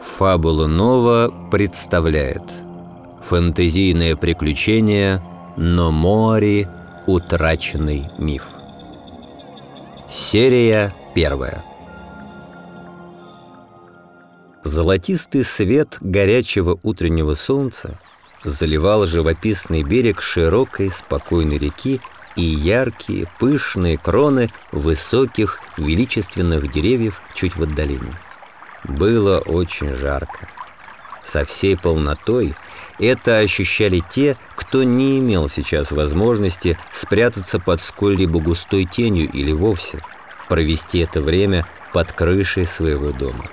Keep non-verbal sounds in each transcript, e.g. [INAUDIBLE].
Фабула Нова представляет Фэнтезийное приключение «Но море. Утраченный миф» Серия первая Золотистый свет горячего утреннего солнца заливал живописный берег широкой спокойной реки и яркие пышные кроны высоких величественных деревьев чуть в отдалении. Было очень жарко. Со всей полнотой это ощущали те, кто не имел сейчас возможности спрятаться под сколь-либо густой тенью или вовсе провести это время под крышей своего дома.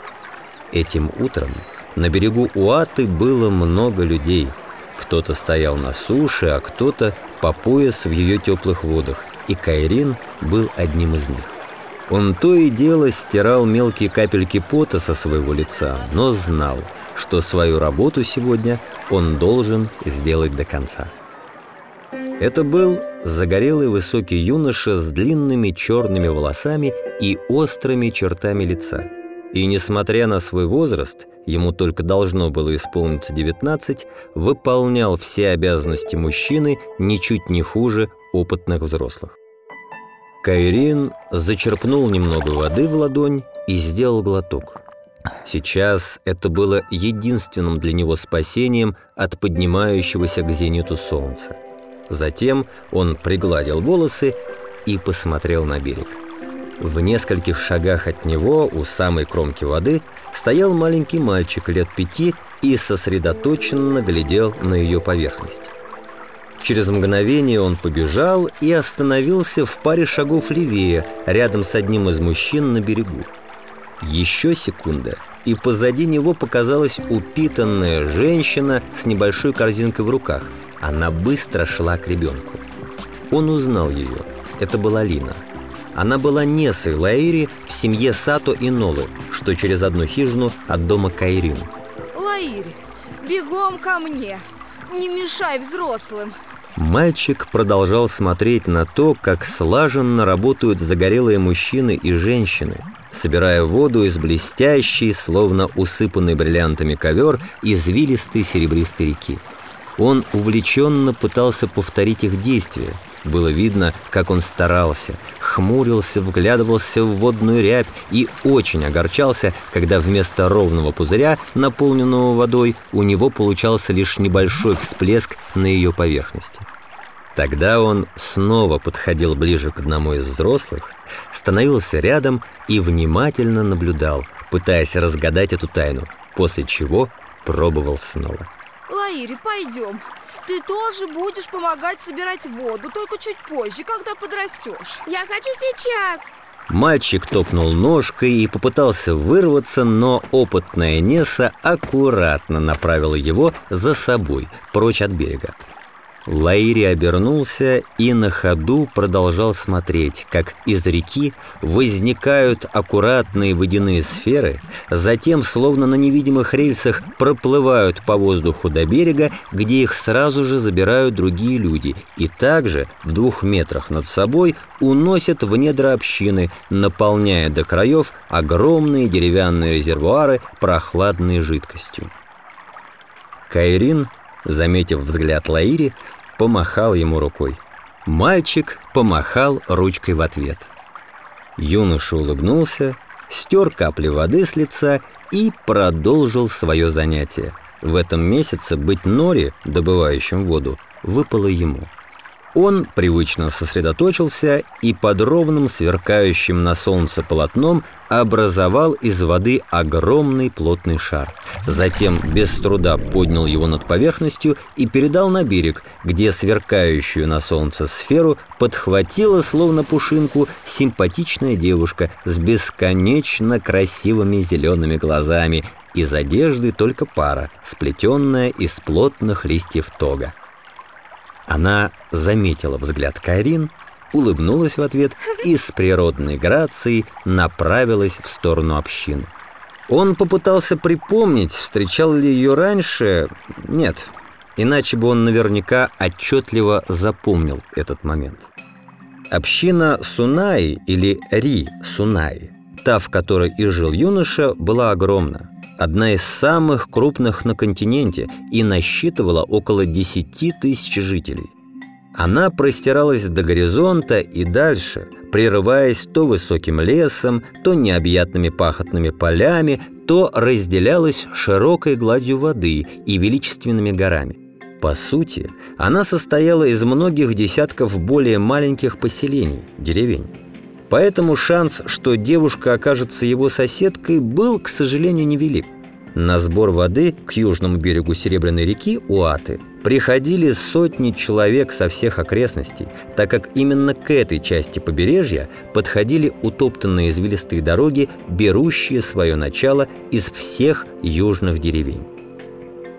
Этим утром на берегу Уаты было много людей. Кто-то стоял на суше, а кто-то по пояс в ее теплых водах, и Кайрин был одним из них. Он то и дело стирал мелкие капельки пота со своего лица, но знал, что свою работу сегодня он должен сделать до конца. Это был загорелый высокий юноша с длинными черными волосами и острыми чертами лица. И несмотря на свой возраст, ему только должно было исполниться 19, выполнял все обязанности мужчины ничуть не хуже опытных взрослых. Кайрин зачерпнул немного воды в ладонь и сделал глоток. Сейчас это было единственным для него спасением от поднимающегося к зениту солнца. Затем он пригладил волосы и посмотрел на берег. В нескольких шагах от него, у самой кромки воды, стоял маленький мальчик лет пяти и сосредоточенно глядел на ее поверхность. Через мгновение он побежал и остановился в паре шагов левее, рядом с одним из мужчин на берегу. Еще секунда, и позади него показалась упитанная женщина с небольшой корзинкой в руках. Она быстро шла к ребенку. Он узнал ее. Это была Лина. Она была Несой Лаири в семье Сато и Нолы, что через одну хижину от дома Кайрин. Лаири, бегом ко мне! Не мешай взрослым! Мальчик продолжал смотреть на то, как слаженно работают загорелые мужчины и женщины, собирая воду из блестящей, словно усыпанный бриллиантами ковер, извилистой серебристой реки. Он увлеченно пытался повторить их действия. Было видно, как он старался, хмурился, вглядывался в водную рябь и очень огорчался, когда вместо ровного пузыря, наполненного водой, у него получался лишь небольшой всплеск на ее поверхности. Тогда он снова подходил ближе к одному из взрослых, становился рядом и внимательно наблюдал, пытаясь разгадать эту тайну, после чего пробовал снова. Лаири, пойдем. Ты тоже будешь помогать собирать воду, только чуть позже, когда подрастешь. Я хочу сейчас. Мальчик топнул ножкой и попытался вырваться, но опытная Неса аккуратно направила его за собой, прочь от берега. Лаири обернулся и на ходу продолжал смотреть, как из реки возникают аккуратные водяные сферы, затем, словно на невидимых рельсах, проплывают по воздуху до берега, где их сразу же забирают другие люди, и также в двух метрах над собой уносят в недра общины, наполняя до краев огромные деревянные резервуары прохладной жидкостью. Кайрин Заметив взгляд Лаири, помахал ему рукой. Мальчик помахал ручкой в ответ. Юноша улыбнулся, стер капли воды с лица и продолжил свое занятие. В этом месяце быть нори, добывающим воду, выпало ему. Он привычно сосредоточился и под ровным сверкающим на солнце полотном образовал из воды огромный плотный шар. Затем без труда поднял его над поверхностью и передал на берег, где сверкающую на солнце сферу подхватила словно пушинку симпатичная девушка с бесконечно красивыми зелеными глазами, из одежды только пара, сплетенная из плотных листьев тога. Она заметила взгляд Кайрин, улыбнулась в ответ и с природной грацией направилась в сторону общины. Он попытался припомнить, встречал ли ее раньше. Нет, иначе бы он наверняка отчетливо запомнил этот момент. Община Сунаи или Ри Сунаи, та, в которой и жил юноша, была огромна. Одна из самых крупных на континенте и насчитывала около 10 тысяч жителей. Она простиралась до горизонта и дальше, прерываясь то высоким лесом, то необъятными пахотными полями, то разделялась широкой гладью воды и величественными горами. По сути, она состояла из многих десятков более маленьких поселений, деревень. Поэтому шанс, что девушка окажется его соседкой, был, к сожалению, невелик. На сбор воды к южному берегу Серебряной реки Уаты приходили сотни человек со всех окрестностей, так как именно к этой части побережья подходили утоптанные извилистые дороги, берущие свое начало из всех южных деревень.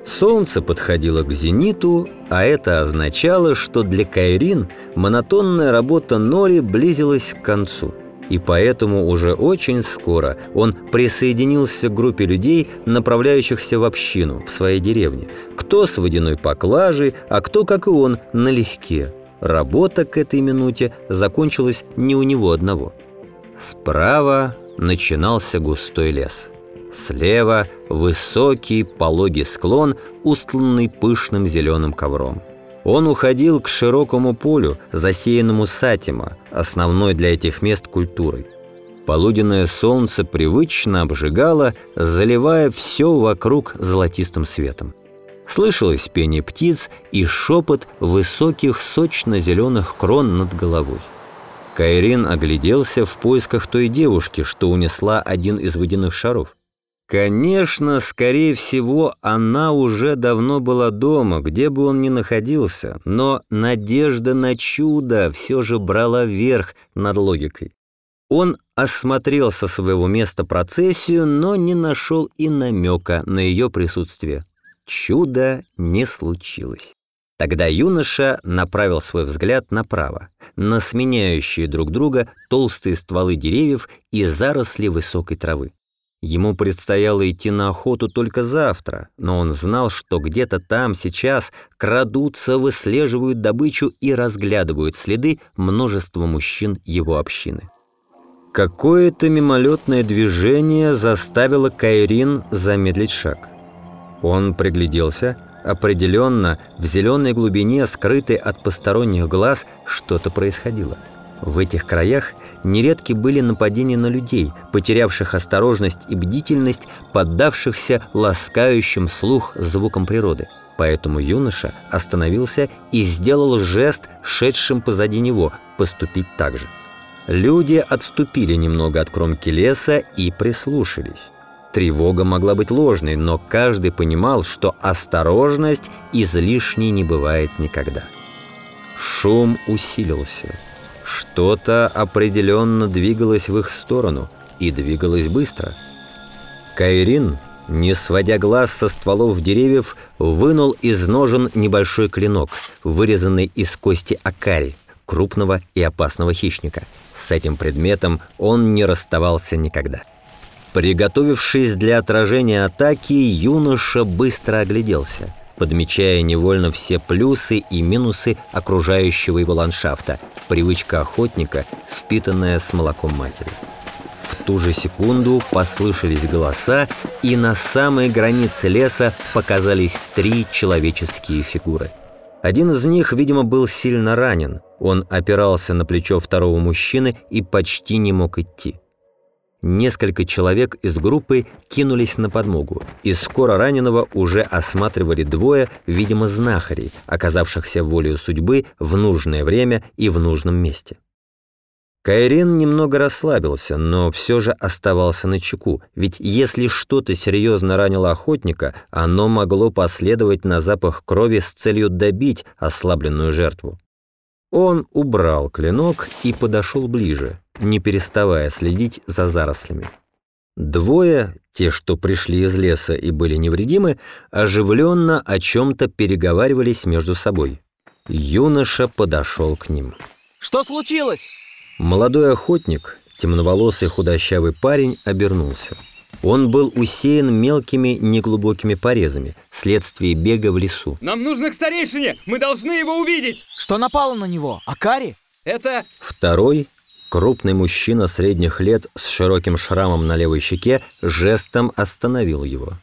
Солнце подходило к зениту, а это означало, что для Кайрин монотонная работа Нори близилась к концу – и поэтому уже очень скоро он присоединился к группе людей, направляющихся в общину, в своей деревне. Кто с водяной поклажей, а кто, как и он, налегке. Работа к этой минуте закончилась не у него одного. Справа начинался густой лес. Слева высокий пологий склон, устланный пышным зеленым ковром. Он уходил к широкому полю, засеянному сатима, основной для этих мест культурой. Полуденное солнце привычно обжигало, заливая все вокруг золотистым светом. Слышалось пение птиц и шепот высоких сочно-зеленых крон над головой. Кайрин огляделся в поисках той девушки, что унесла один из водяных шаров. Конечно, скорее всего, она уже давно была дома, где бы он ни находился, но надежда на чудо все же брала верх над логикой. Он осмотрел со своего места процессию, но не нашел и намека на ее присутствие. Чудо не случилось. Тогда юноша направил свой взгляд направо, на сменяющие друг друга толстые стволы деревьев и заросли высокой травы. Ему предстояло идти на охоту только завтра, но он знал, что где-то там сейчас крадутся, выслеживают добычу и разглядывают следы множества мужчин его общины. Какое-то мимолетное движение заставило Кайрин замедлить шаг. Он пригляделся. Определенно, в зеленой глубине, скрытой от посторонних глаз, что-то происходило. В этих краях нередки были нападения на людей, потерявших осторожность и бдительность, поддавшихся ласкающим слух звукам природы. Поэтому юноша остановился и сделал жест шедшим позади него поступить так же. Люди отступили немного от кромки леса и прислушались. Тревога могла быть ложной, но каждый понимал, что осторожность излишней не бывает никогда. Шум усилился. Что-то определенно двигалось в их сторону, и двигалось быстро. Кайрин, не сводя глаз со стволов деревьев, вынул из ножен небольшой клинок, вырезанный из кости акари, крупного и опасного хищника. С этим предметом он не расставался никогда. Приготовившись для отражения атаки, юноша быстро огляделся – подмечая невольно все плюсы и минусы окружающего его ландшафта, привычка охотника, впитанная с молоком матери. В ту же секунду послышались голоса, и на самой границе леса показались три человеческие фигуры. Один из них, видимо, был сильно ранен. Он опирался на плечо второго мужчины и почти не мог идти. Несколько человек из группы кинулись на подмогу, и скоро раненого уже осматривали двое, видимо, знахарей, оказавшихся волею судьбы в нужное время и в нужном месте. Кайрин немного расслабился, но все же оставался на чеку, ведь если что-то серьезно ранило охотника, оно могло последовать на запах крови с целью добить ослабленную жертву. Он убрал клинок и подошел ближе, не переставая следить за зарослями. Двое, те, что пришли из леса и были невредимы, оживленно о чем-то переговаривались между собой. Юноша подошел к ним. «Что случилось?» Молодой охотник, темноволосый худощавый парень, обернулся. Он был усеян мелкими неглубокими порезами, следствие бега в лесу. Нам нужно к старейшине! Мы должны его увидеть! Что напало на него? Акари? Это... Второй, Крупный мужчина средних лет с широким шрамом на левой щеке жестом остановил его.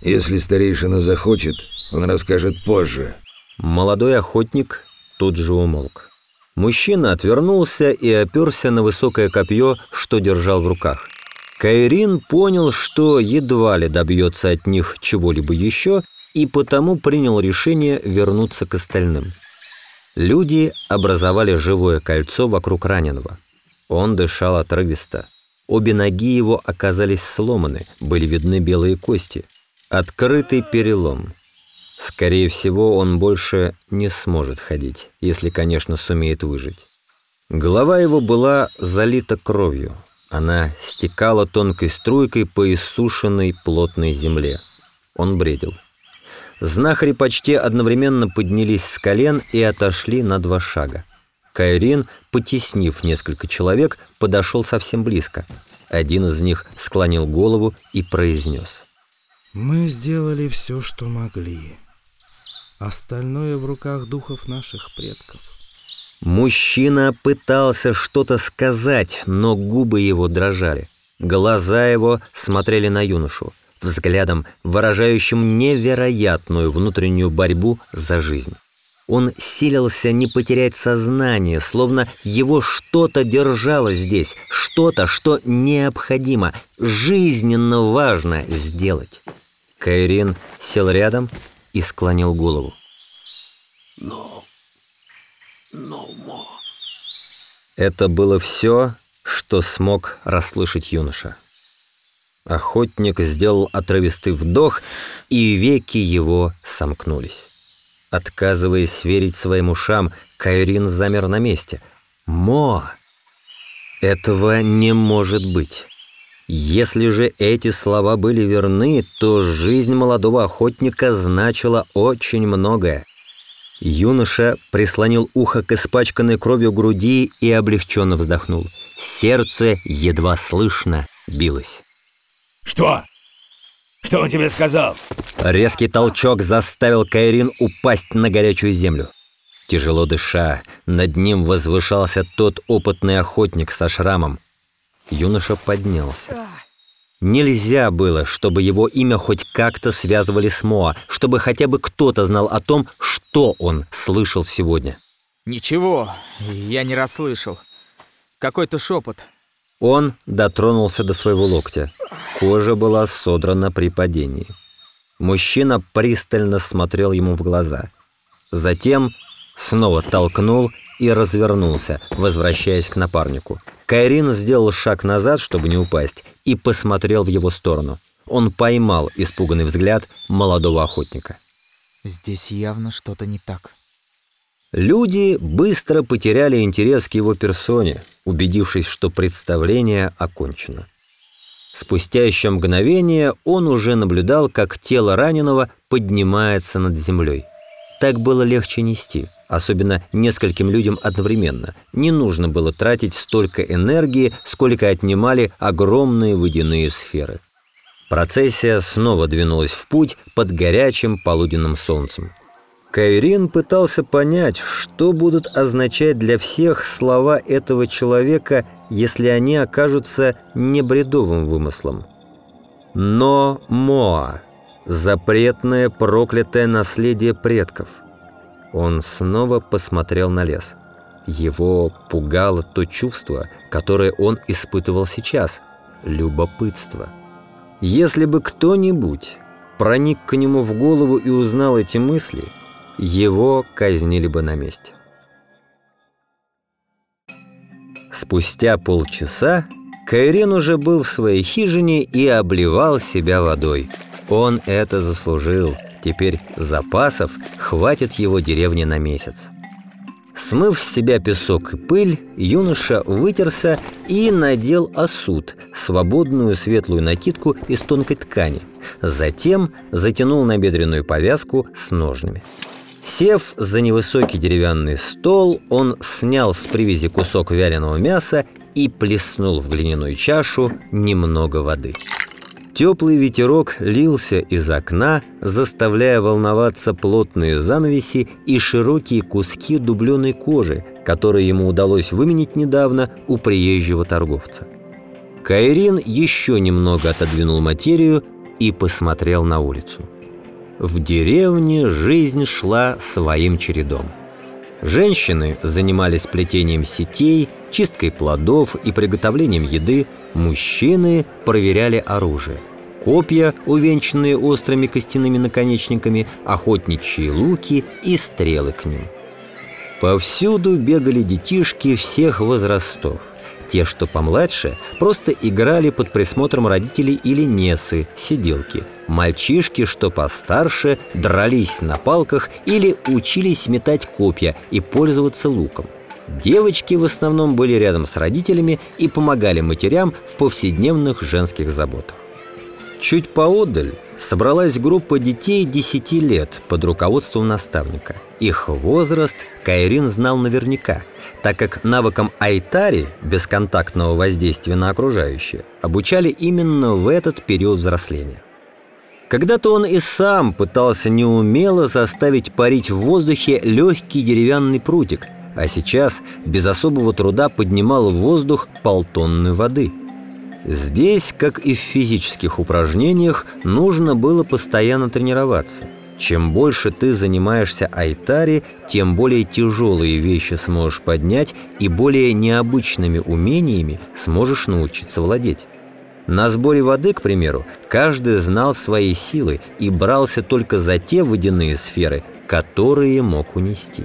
«Если старейшина захочет, он расскажет позже». Молодой охотник тут же умолк. Мужчина отвернулся и оперся на высокое копье, что держал в руках. Кайрин понял, что едва ли добьется от них чего-либо еще, и потому принял решение вернуться к остальным. Люди образовали живое кольцо вокруг раненого. Он дышал отрывисто. Обе ноги его оказались сломаны, были видны белые кости. Открытый перелом. Скорее всего, он больше не сможет ходить, если, конечно, сумеет выжить. Голова его была залита кровью. Она стекала тонкой струйкой по иссушенной плотной земле. Он бредил. Знахари почти одновременно поднялись с колен и отошли на два шага. Кайрин, потеснив несколько человек, подошел совсем близко. Один из них склонил голову и произнес. «Мы сделали все, что могли. Остальное в руках духов наших предков». Мужчина пытался что-то сказать, но губы его дрожали. Глаза его смотрели на юношу взглядом, выражающим невероятную внутреннюю борьбу за жизнь. Он силился не потерять сознание, словно его что-то держало здесь, что-то, что необходимо, жизненно важно сделать. Кайрин сел рядом и склонил голову. «Но... но... мо...» Это было все, что смог расслышать юноша. Охотник сделал отрывистый вдох, и веки его сомкнулись. Отказываясь верить своим ушам, Кайрин замер на месте. «Мо! Этого не может быть!» Если же эти слова были верны, то жизнь молодого охотника значила очень многое. Юноша прислонил ухо к испачканной кровью груди и облегченно вздохнул. Сердце едва слышно билось. «Что? Что он тебе сказал?» Резкий толчок заставил Кайрин упасть на горячую землю. Тяжело дыша, над ним возвышался тот опытный охотник со шрамом. Юноша поднялся. Нельзя было, чтобы его имя хоть как-то связывали с Моа, чтобы хотя бы кто-то знал о том, что он слышал сегодня. Ничего, я не расслышал. Какой-то шепот. Он дотронулся до своего локтя. Кожа была содрана при падении. Мужчина пристально смотрел ему в глаза. Затем снова толкнул и развернулся, возвращаясь к напарнику. Кайрин сделал шаг назад, чтобы не упасть, и посмотрел в его сторону. Он поймал испуганный взгляд молодого охотника. Здесь явно что-то не так. Люди быстро потеряли интерес к его персоне, убедившись, что представление окончено. Спустя еще мгновение он уже наблюдал, как тело раненого поднимается над землей. Так было легче нести, особенно нескольким людям одновременно. Не нужно было тратить столько энергии, сколько отнимали огромные водяные сферы. Процессия снова двинулась в путь под горячим полуденным солнцем. Кайрин пытался понять, что будут означать для всех слова этого человека, если они окажутся не бредовым вымыслом. Но Моа – запретное проклятое наследие предков. Он снова посмотрел на лес. Его пугало то чувство, которое он испытывал сейчас – любопытство. Если бы кто-нибудь проник к нему в голову и узнал эти мысли – его казнили бы на месте. Спустя полчаса Кайрен уже был в своей хижине и обливал себя водой. Он это заслужил. Теперь запасов хватит его деревне на месяц. Смыв с себя песок и пыль, юноша вытерся и надел осуд, свободную светлую накидку из тонкой ткани. Затем затянул набедренную повязку с ножными. Сев за невысокий деревянный стол, он снял с привязи кусок вяленого мяса и плеснул в глиняную чашу немного воды. Теплый ветерок лился из окна, заставляя волноваться плотные занавеси и широкие куски дубленой кожи, который ему удалось выменить недавно у приезжего торговца. Кайрин еще немного отодвинул материю и посмотрел на улицу. В деревне жизнь шла своим чередом. Женщины занимались плетением сетей, чисткой плодов и приготовлением еды, мужчины проверяли оружие. Копья, увенчанные острыми костяными наконечниками, охотничьи луки и стрелы к ним. Повсюду бегали детишки всех возрастов. Те, что помладше, просто играли под присмотром родителей или несы, сиделки. Мальчишки, что постарше, дрались на палках или учились метать копья и пользоваться луком. Девочки в основном были рядом с родителями и помогали матерям в повседневных женских заботах. Чуть поодаль собралась группа детей 10 лет под руководством наставника. Их возраст Кайрин знал наверняка, так как навыкам Айтари, бесконтактного воздействия на окружающее, обучали именно в этот период взросления. Когда-то он и сам пытался неумело заставить парить в воздухе легкий деревянный прутик, а сейчас без особого труда поднимал в воздух полтонны воды – Здесь, как и в физических упражнениях, нужно было постоянно тренироваться. Чем больше ты занимаешься айтари, тем более тяжелые вещи сможешь поднять и более необычными умениями сможешь научиться владеть. На сборе воды, к примеру, каждый знал свои силы и брался только за те водяные сферы, которые мог унести.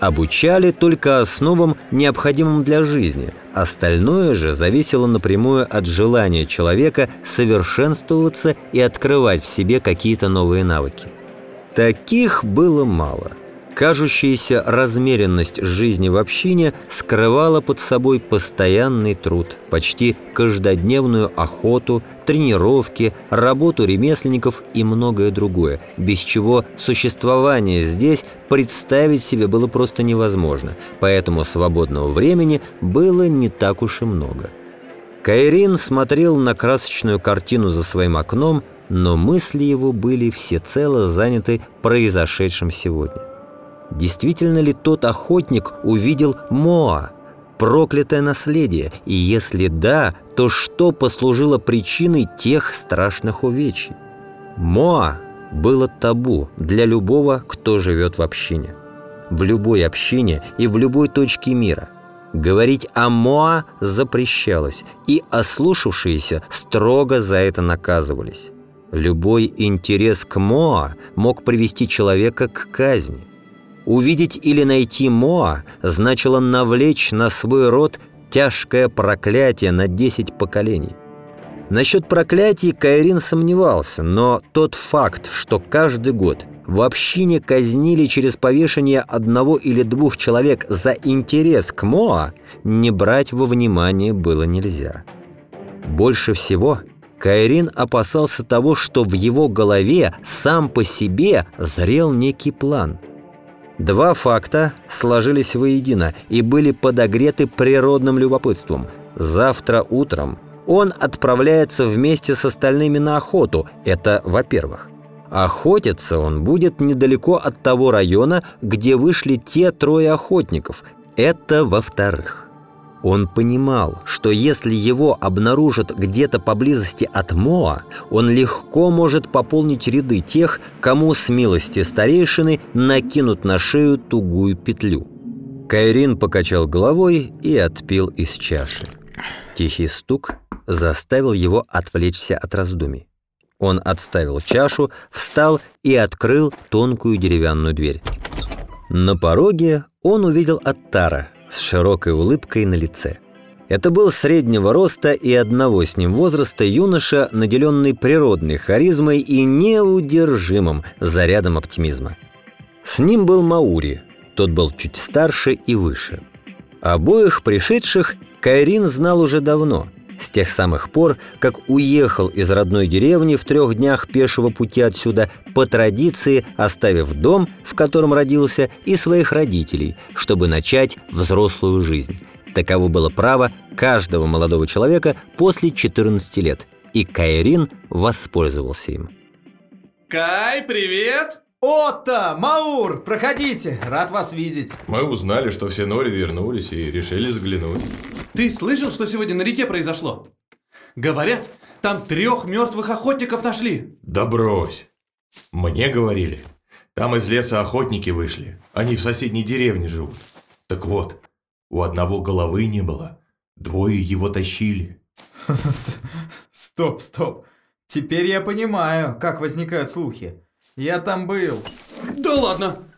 Обучали только основам, необходимым для жизни. Остальное же зависело напрямую от желания человека совершенствоваться и открывать в себе какие-то новые навыки. Таких было мало – Кажущаяся размеренность жизни в общине скрывала под собой постоянный труд, почти каждодневную охоту, тренировки, работу ремесленников и многое другое, без чего существование здесь представить себе было просто невозможно, поэтому свободного времени было не так уж и много. Кайрин смотрел на красочную картину за своим окном, но мысли его были всецело заняты произошедшим сегодня. Действительно ли тот охотник увидел Моа, проклятое наследие, и если да, то что послужило причиной тех страшных увечий? Моа было табу для любого, кто живет в общине. В любой общине и в любой точке мира. Говорить о Моа запрещалось, и ослушавшиеся строго за это наказывались. Любой интерес к Моа мог привести человека к казни. Увидеть или найти Моа значило навлечь на свой род тяжкое проклятие на 10 поколений. Насчет проклятий Кайрин сомневался, но тот факт, что каждый год в общине казнили через повешение одного или двух человек за интерес к Моа, не брать во внимание было нельзя. Больше всего Кайрин опасался того, что в его голове сам по себе зрел некий план – Два факта сложились воедино и были подогреты природным любопытством. Завтра утром он отправляется вместе с остальными на охоту, это во-первых. Охотиться он будет недалеко от того района, где вышли те трое охотников, это во-вторых. Он понимал, что если его обнаружат где-то поблизости от Моа, он легко может пополнить ряды тех, кому с милости старейшины накинут на шею тугую петлю. Кайрин покачал головой и отпил из чаши. Тихий стук заставил его отвлечься от раздумий. Он отставил чашу, встал и открыл тонкую деревянную дверь. На пороге он увидел Аттара – с широкой улыбкой на лице. Это был среднего роста и одного с ним возраста юноша, наделенный природной харизмой и неудержимым зарядом оптимизма. С ним был Маури, тот был чуть старше и выше. Обоих пришедших Кайрин знал уже давно – с тех самых пор, как уехал из родной деревни в трех днях пешего пути отсюда, по традиции оставив дом, в котором родился, и своих родителей, чтобы начать взрослую жизнь. Таково было право каждого молодого человека после 14 лет, и Кайрин воспользовался им. Кай, привет! Отто, Маур, проходите, рад вас видеть. Мы узнали, что все нори вернулись и решили заглянуть. Ты слышал, что сегодня на реке произошло? Говорят, там трех мертвых охотников нашли. Да брось. Мне говорили, там из леса охотники вышли. Они в соседней деревне живут. Так вот, у одного головы не было. Двое его тащили. [LAUGHS] Стоп, стоп. Теперь я понимаю, как возникают слухи. Я там был. Да ладно!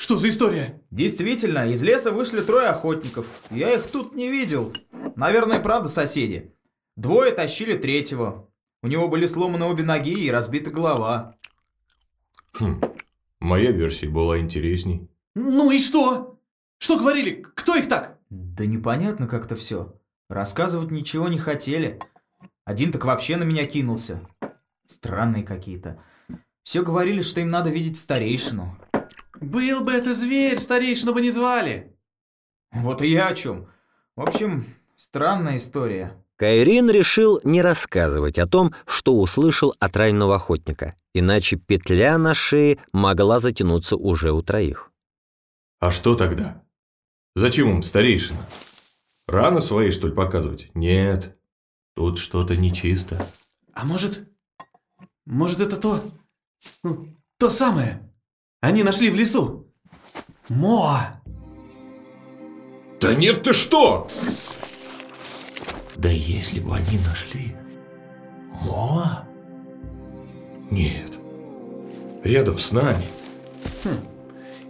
Что за история? Действительно, из леса вышли трое охотников. Я их тут не видел. Наверное, правда соседи. Двое тащили третьего. У него были сломаны обе ноги и разбита голова. Хм, моя версия была интересней. Ну и что? Что говорили? Кто их так? Да непонятно как-то все. Рассказывать ничего не хотели. Один так вообще на меня кинулся. Странные какие-то. Все говорили, что им надо видеть старейшину. Был бы это зверь, старейшину бы не звали. Вот и я о чем. В общем, странная история. Кайрин решил не рассказывать о том, что услышал от раненого охотника, иначе петля на шее могла затянуться уже у троих. А что тогда? Зачем им старейшина? Раны свои, что ли, показывать? Нет, тут что-то нечисто. А может... Может это то... ну, то самое? Они нашли в лесу. Моа! Да нет ты что! Да если бы они нашли... Моа? Нет, рядом с нами.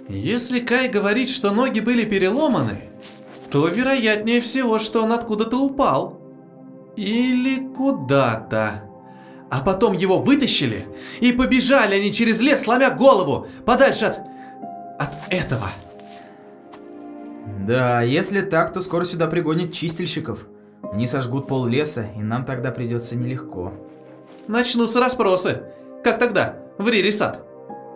Если Кай говорит, что ноги были переломаны, то вероятнее всего, что он откуда-то упал. Или куда-то. А потом его вытащили, и побежали они через лес, сломя голову, подальше от... от этого. Да, если так, то скоро сюда пригонят чистильщиков. Они сожгут пол леса, и нам тогда придется нелегко. Начнутся расспросы. Как тогда? В Ририсат.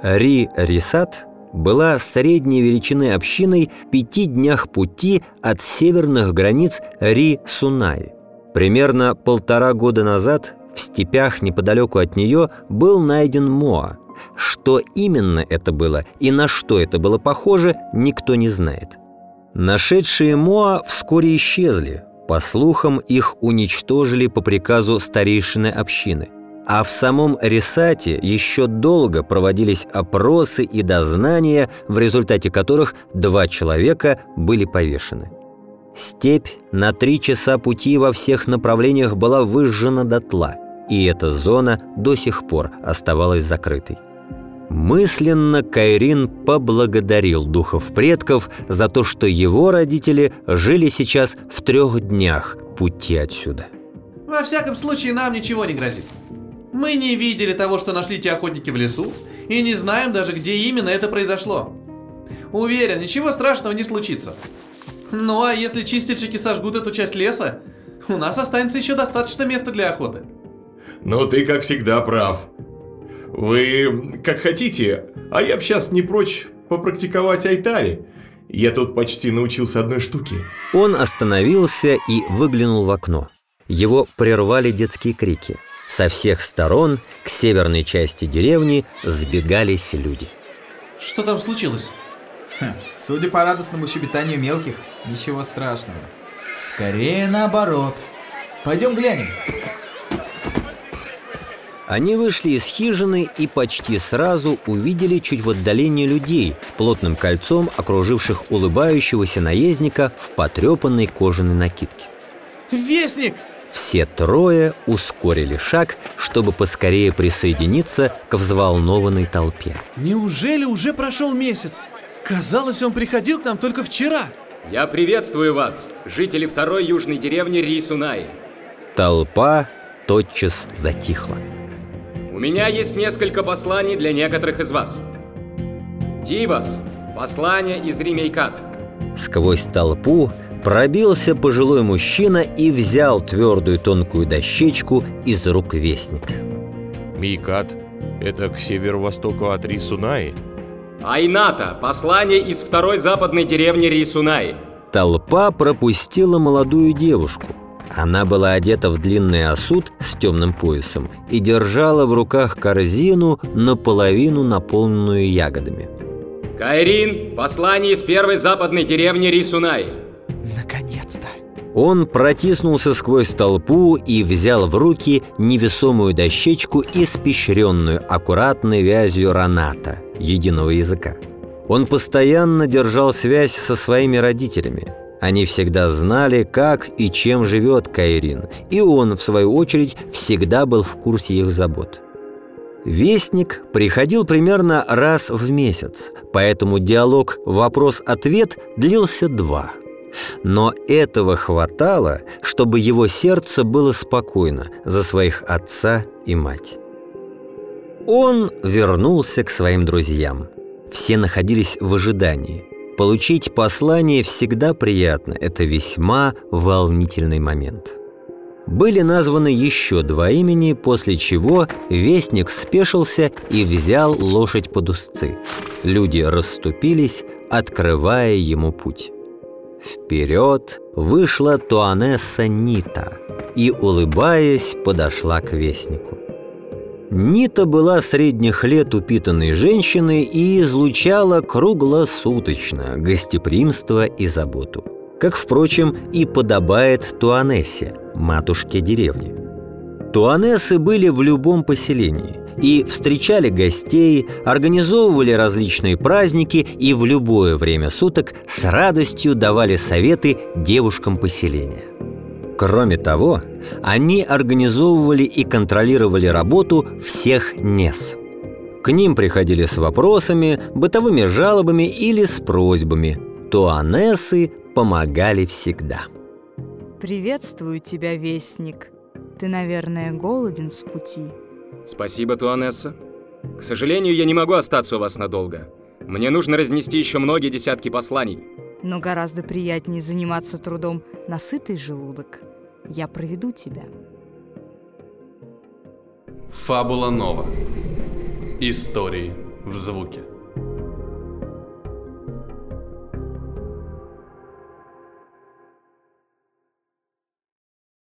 Ри-Рисат была средней величины общиной в пяти днях пути от северных границ Ри-Сунай. Примерно полтора года назад в степях неподалеку от нее был найден Моа. Что именно это было и на что это было похоже, никто не знает. Нашедшие Моа вскоре исчезли. По слухам, их уничтожили по приказу старейшины общины. А в самом Рисате еще долго проводились опросы и дознания, в результате которых два человека были повешены. Степь на три часа пути во всех направлениях была выжжена дотла, и эта зона до сих пор оставалась закрытой. Мысленно Кайрин поблагодарил духов предков за то, что его родители жили сейчас в трех днях пути отсюда. Во всяком случае, нам ничего не грозит. Мы не видели того, что нашли те охотники в лесу, и не знаем даже, где именно это произошло. Уверен, ничего страшного не случится. Ну а если чистильщики сожгут эту часть леса, у нас останется еще достаточно места для охоты. Но ты, как всегда, прав. Вы как хотите, а я б сейчас не прочь попрактиковать айтари. Я тут почти научился одной штуке. Он остановился и выглянул в окно. Его прервали детские крики. Со всех сторон к северной части деревни сбегались люди. Что там случилось? Хм, судя по радостному щебетанию мелких, ничего страшного. Скорее наоборот. Пойдем глянем. Они вышли из хижины и почти сразу увидели чуть в отдалении людей, плотным кольцом окруживших улыбающегося наездника в потрепанной кожаной накидке. Вестник! Все трое ускорили шаг, чтобы поскорее присоединиться к взволнованной толпе. Неужели уже прошел месяц? Казалось, он приходил к нам только вчера. Я приветствую вас, жители второй южной деревни Рисунай. Толпа тотчас затихла. У меня есть несколько посланий для некоторых из вас. Тивас, послание из Римейкат. Сквозь толпу пробился пожилой мужчина и взял твердую тонкую дощечку из рук вестника. Микат – это к северо-востоку от Рисунаи. Айната, послание из второй западной деревни Рисунай. Толпа пропустила молодую девушку. Она была одета в длинный осуд с темным поясом и держала в руках корзину, наполовину наполненную ягодами. Кайрин, послание из первой западной деревни Рисунай. Наконец-то. Он протиснулся сквозь толпу и взял в руки невесомую дощечку, испещренную аккуратной вязью раната, единого языка. Он постоянно держал связь со своими родителями. Они всегда знали, как и чем живет Кайрин, и он, в свою очередь, всегда был в курсе их забот. Вестник приходил примерно раз в месяц, поэтому диалог «вопрос-ответ» длился два. Но этого хватало, чтобы его сердце было спокойно за своих отца и мать. Он вернулся к своим друзьям. Все находились в ожидании. Получить послание всегда приятно, это весьма волнительный момент. Были названы еще два имени, после чего вестник спешился и взял лошадь под узцы. Люди расступились, открывая ему путь. Вперед вышла Туанесса Нита и, улыбаясь, подошла к вестнику. Нита была средних лет упитанной женщиной и излучала круглосуточно гостеприимство и заботу. Как, впрочем, и подобает Туанессе, матушке деревни. Туанессы были в любом поселении и встречали гостей, организовывали различные праздники и в любое время суток с радостью давали советы девушкам поселения. Кроме того, они организовывали и контролировали работу всех НЕС. К ним приходили с вопросами, бытовыми жалобами или с просьбами. Туанессы помогали всегда. Приветствую тебя, Вестник. Ты, наверное, голоден с пути. Спасибо, Туанесса. К сожалению, я не могу остаться у вас надолго. Мне нужно разнести еще многие десятки посланий. Но гораздо приятнее заниматься трудом на сытый желудок. Я проведу тебя. Фабула Нова. Истории в звуке.